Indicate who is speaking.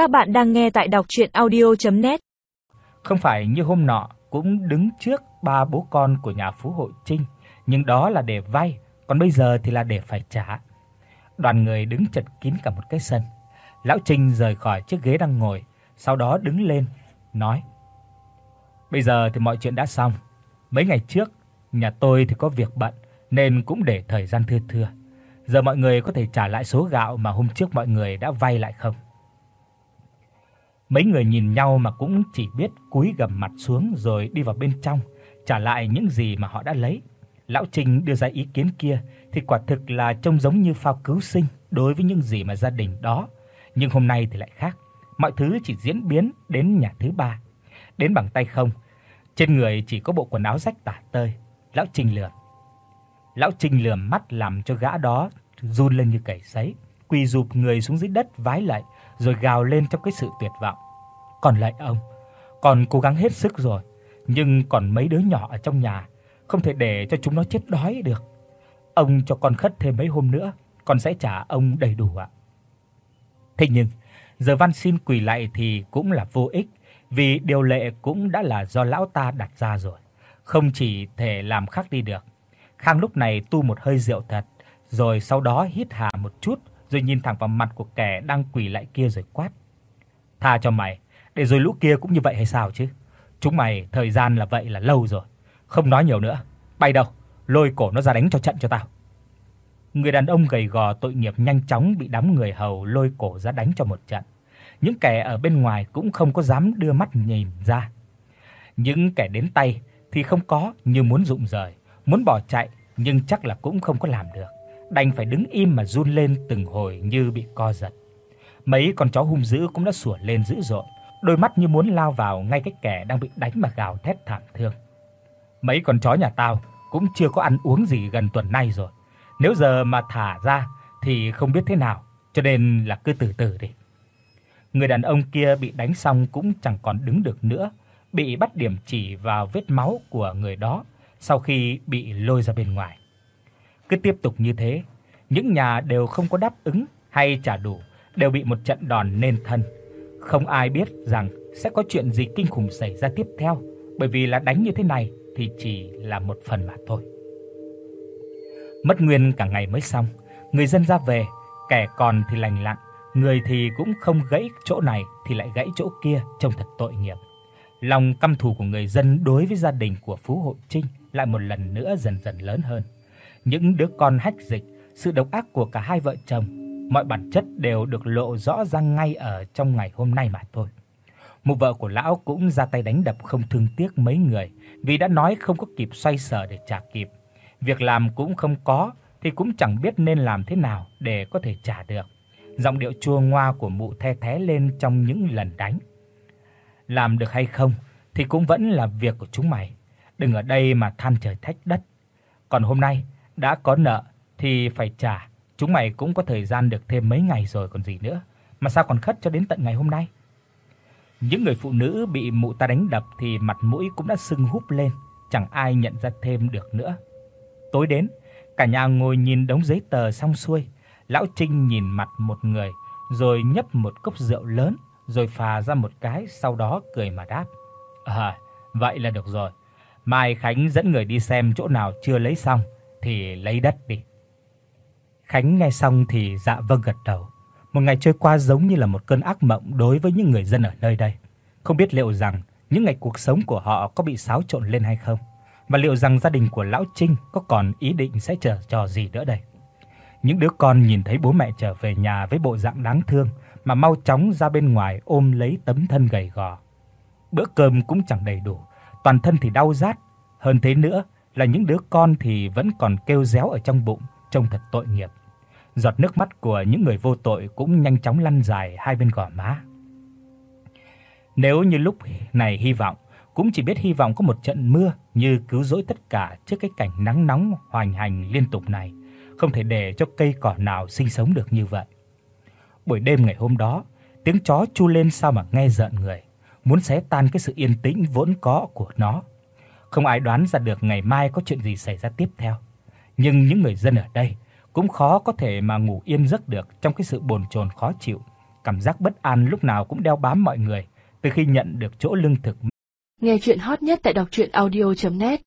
Speaker 1: Các bạn đang nghe tại đọc audio net
Speaker 2: Không phải như hôm nọ cũng đứng trước ba bố con của nhà phú hộ Trinh, nhưng đó là để vay, còn bây giờ thì là để phải trả. Đoàn người đứng chật kín cả một cái sân. Lão Trinh rời khỏi chiếc ghế đang ngồi, sau đó đứng lên nói: "Bây giờ thì mọi chuyện đã xong. Mấy ngày trước nhà tôi thì có việc bận nên cũng để thời gian thưa thưa. Giờ mọi người có thể trả lại số gạo mà hôm trước mọi người đã vay lại không?" Mấy người nhìn nhau mà cũng chỉ biết cúi gằm mặt xuống rồi đi vào bên trong, trả lại những gì mà họ đã lấy. Lão Trình đưa ra ý kiến kia thì quả thực là trông giống như phao cứu sinh đối với những gì mà gia đình đó, nhưng hôm nay thì lại khác. Mọi thứ chỉ diễn biến đến nhà thứ ba. Đến bằng tay không, trên người chỉ có bộ quần áo rách tả tơi. Lão Trình lườm. Lão Trình lườm mắt làm cho gã đó run lên như cầy sấy, quỳ rụp người xuống dưới đất vái lại rồi gào lên trong cái sự tuyệt vọng. "Còn lại ông, còn cố gắng hết sức rồi, nhưng còn mấy đứa nhỏ ở trong nhà, không thể để cho chúng nó chết đói được. Ông cho con khất thêm mấy hôm nữa, con sẽ trả ông đầy đủ ạ." Thế nhưng, giờ van xin quỳ lại thì cũng là vô ích, vì điều lệ cũng đã là do lão ta đặt ra rồi, không chỉ thể làm khác đi được. Khang lúc này tu một hơi rượu thật, rồi sau đó hít hà một chút, rồi nhìn thẳng vào mặt của kẻ đang quỳ lại kia rồi quát: "Tha cho mày, để rồi lũ kia cũng như vậy hay sao chứ? Chúng mày thời gian là vậy là lâu rồi, không nói nhiều nữa, bay đâu, lôi cổ nó ra đánh cho trận cho tao." Người đàn ông gầy gò tội nghiệp nhanh chóng bị đám người hầu lôi cổ ra đánh cho một trận. Những kẻ ở bên ngoài cũng không có dám đưa mắt nhìn ra. Những kẻ đến tay thì không có như muốn rụng rời, muốn bỏ chạy nhưng chắc là cũng không có làm được đành phải đứng im mà run lên từng hồi như bị co giật. Mấy con chó hung dữ cũng đã sủa lên dữ dội, đôi mắt như muốn lao vào ngay cái kẻ đang bị đánh mà gào thét thảm thương. Mấy con chó nhà tao cũng chưa có ăn uống gì gần tuần nay rồi. Nếu giờ mà thả ra thì không biết thế nào, cho nên là cứ từ từ đi. Người đàn ông kia bị đánh xong cũng chẳng còn đứng được nữa, bị bắt điểm chỉ vào vết máu của người đó sau khi bị lôi ra bên ngoài. Cứ tiếp tục như thế, những nhà đều không có đáp ứng hay trả đủ đều bị một trận đòn nên thân. Không ai biết rằng sẽ có chuyện gì kinh khủng xảy ra tiếp theo, bởi vì là đánh như thế này thì chỉ là một phần mà thôi. Mất nguyên cả ngày mới xong, người dân ra về, kẻ còn thì lành lặn, người thì cũng không gãy chỗ này thì lại gãy chỗ kia, trông thật tội nghiệp. Lòng căm thù của người dân đối với gia đình của Phú Hộ Trinh lại một lần nữa dần dần lớn hơn những đứa con hách dịch, sự độc ác của cả hai vợ chồng, mọi bản chất đều được lộ rõ ra ngay ở trong ngày hôm nay mà thôi. Một vợ của lão cũng ra tay đánh đập không thương tiếc mấy người, vì đã nói không có kịp xoay sở để trả kịp. Việc làm cũng không có thì cũng chẳng biết nên làm thế nào để có thể trả được. Giọng điệu chua ngoa của mụ the thé lên trong những lần đánh. Làm được hay không thì cũng vẫn là việc của chúng mày, đừng ở đây mà than trời trách đất. Còn hôm nay đã có nợ thì phải trả, chúng mày cũng có thời gian được thêm mấy ngày rồi còn gì nữa, mà sao còn khất cho đến tận ngày hôm nay? Những người phụ nữ bị mụ ta đánh đập thì mặt mũi cũng đã sưng húp lên, chẳng ai nhận ra thêm được nữa. Tối đến, cả nhà ngồi nhìn đống giấy tờ xong xuôi, lão Trinh nhìn mặt một người, rồi nhấp một cốc rượu lớn, rồi phà ra một cái, sau đó cười mà đáp: "À, vậy là được rồi. Mai Khánh dẫn người đi xem chỗ nào chưa lấy xong thì lấy đất đi." Khánh nghe xong thì dạ vâng gật đầu. Một ngày trôi qua giống như là một cơn ác mộng đối với những người dân ở nơi đây. Không biết liệu rằng những ngày cuộc sống của họ có bị xáo trộn lên hay không, và liệu rằng gia đình của lão Trinh có còn ý định sẽ chờ trò gì nữa đây. Những đứa con nhìn thấy bố mẹ trở về nhà với bộ dạng đáng thương mà mau chóng ra bên ngoài ôm lấy tấm thân gầy gò. Bữa cơm cũng chẳng đầy đủ, toàn thân thì đau rát, hơn thế nữa là những đứa con thì vẫn còn kêu réo ở trong bụng, trông thật tội nghiệp. Giọt nước mắt của những người vô tội cũng nhanh chóng lăn dài hai bên gò má. Nếu như lúc này hy vọng, cũng chỉ biết hy vọng có một trận mưa như cứu rỗi tất cả trước cái cảnh nắng nóng hoành hành liên tục này, không thể để cho cây cỏ nào sinh sống được như vậy. Buổi đêm ngày hôm đó, tiếng chó chu lên sao mà nghe rợn người, muốn xé tan cái sự yên tĩnh vốn có của nó. Không ai đoán ra được ngày mai có chuyện gì xảy ra tiếp theo. Nhưng những người dân ở đây cũng khó có thể mà ngủ yên giấc được trong cái sự bồn chồn khó chịu, cảm giác bất an lúc nào cũng đeo bám mọi người từ khi nhận được chỗ lương thực.
Speaker 3: Nghe truyện hot nhất tại doctruyenaudio.net